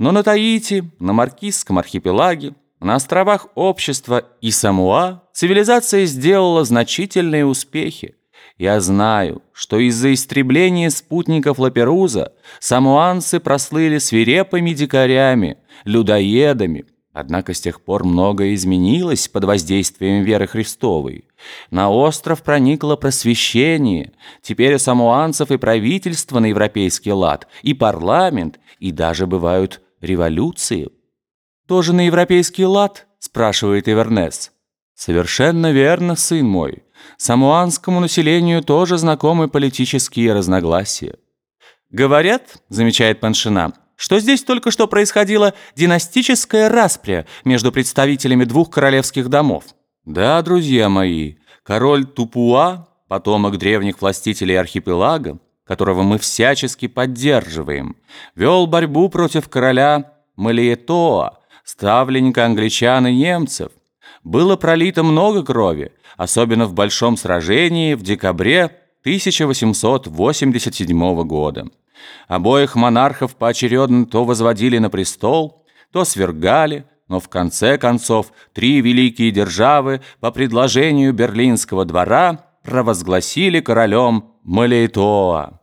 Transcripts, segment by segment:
Но на Таити, на Маркизском архипелаге, на островах Общества и Самуа цивилизация сделала значительные успехи. Я знаю, что из-за истребления спутников Лаперуза самуанцы прослыли свирепыми дикарями, людоедами, Однако с тех пор многое изменилось под воздействием веры Христовой. На остров проникло просвещение. Теперь у самуанцев и правительство на европейский лад, и парламент, и даже бывают революции. «Тоже на европейский лад?» – спрашивает Ивернес. «Совершенно верно, сын мой. Самуанскому населению тоже знакомы политические разногласия». «Говорят», – замечает Паншина, – что здесь только что происходила династическая распря между представителями двух королевских домов. Да, друзья мои, король Тупуа, потомок древних властителей архипелага, которого мы всячески поддерживаем, вел борьбу против короля Малиетоа, ставленника англичан и немцев. Было пролито много крови, особенно в большом сражении в декабре 1887 года. Обоих монархов поочередно то возводили на престол, то свергали, но в конце концов три великие державы по предложению Берлинского двора провозгласили королем Малейтоа.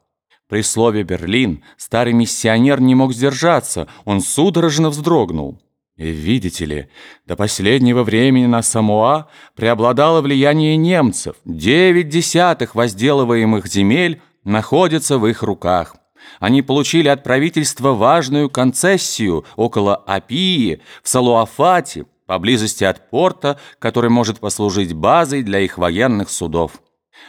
При слове «Берлин» старый миссионер не мог сдержаться, он судорожно вздрогнул. И видите ли, до последнего времени на Самуа преобладало влияние немцев. Девять десятых возделываемых земель находятся в их руках. Они получили от правительства важную концессию около Апии в Салуафате, поблизости от порта, который может послужить базой для их военных судов.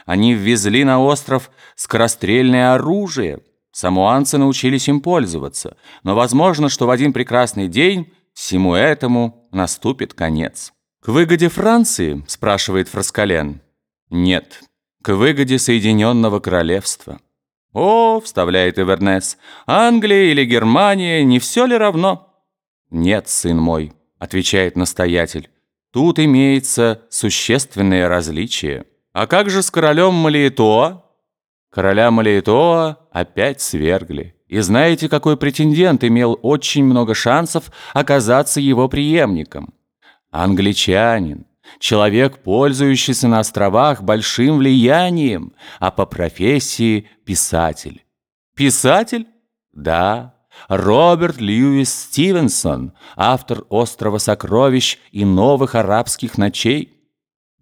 Они ввезли на остров скорострельное оружие. Самуанцы научились им пользоваться, но возможно, что в один прекрасный день всему этому наступит конец. «К выгоде Франции?» – спрашивает Фраскален. «Нет, к выгоде Соединенного Королевства». «О, — вставляет Эвернес, — Англия или Германия, не все ли равно?» «Нет, сын мой», — отвечает настоятель, — «тут имеется существенное различие. А как же с королем Малиетоа?» Короля Малиетоа опять свергли. И знаете, какой претендент имел очень много шансов оказаться его преемником? Англичанин, человек, пользующийся на островах большим влиянием, а по профессии писатель. Писатель? Да. Роберт Льюис Стивенсон, автор «Острова сокровищ» и «Новых арабских ночей».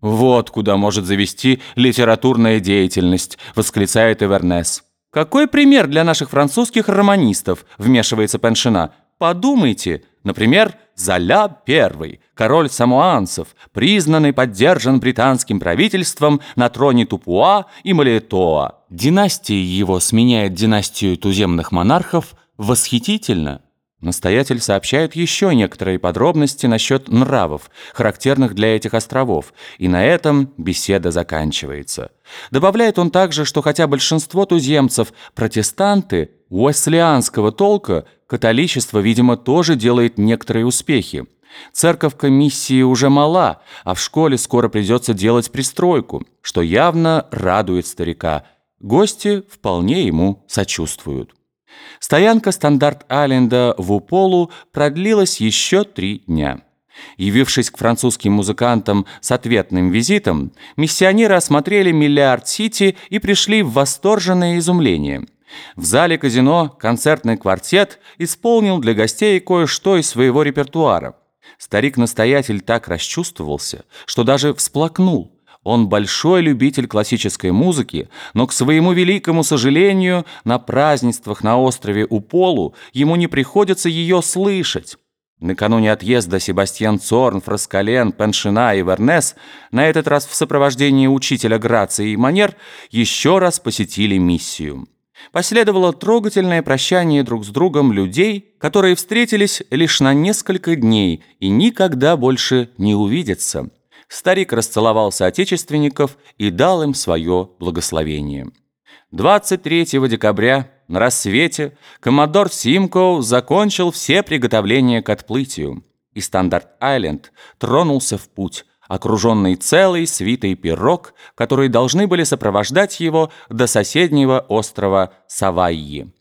«Вот куда может завести литературная деятельность», — восклицает Эвернес. «Какой пример для наших французских романистов?» — вмешивается Пеншина. «Подумайте, например, Золя I, король самуанцев, признанный поддержан британским правительством на троне Тупуа и Малетоа. Династия его сменяет династию туземных монархов восхитительно». Настоятель сообщает еще некоторые подробности насчет нравов, характерных для этих островов, и на этом беседа заканчивается. Добавляет он также, что хотя большинство туземцев – протестанты, уэслианского толка, католичество, видимо, тоже делает некоторые успехи. Церковка миссии уже мала, а в школе скоро придется делать пристройку, что явно радует старика. Гости вполне ему сочувствуют. Стоянка Стандарт-Айленда в Уполу продлилась еще три дня. Явившись к французским музыкантам с ответным визитом, миссионеры осмотрели Миллиард-Сити и пришли в восторженное изумление. В зале казино концертный квартет исполнил для гостей кое-что из своего репертуара. Старик-настоятель так расчувствовался, что даже всплакнул. Он большой любитель классической музыки, но, к своему великому сожалению, на празднествах на острове Уполу ему не приходится ее слышать. Накануне отъезда Себастьян Цорн, Фраскален, Пеншина и Вернес, на этот раз в сопровождении учителя Грации и Манер, еще раз посетили миссию. Последовало трогательное прощание друг с другом людей, которые встретились лишь на несколько дней и никогда больше не увидятся старик расцеловал соотечественников и дал им свое благословение. 23 декабря на рассвете коммодор Симкоу закончил все приготовления к отплытию, и Стандарт-Айленд тронулся в путь, окруженный целой свитой пирог, которые должны были сопровождать его до соседнего острова Савайи.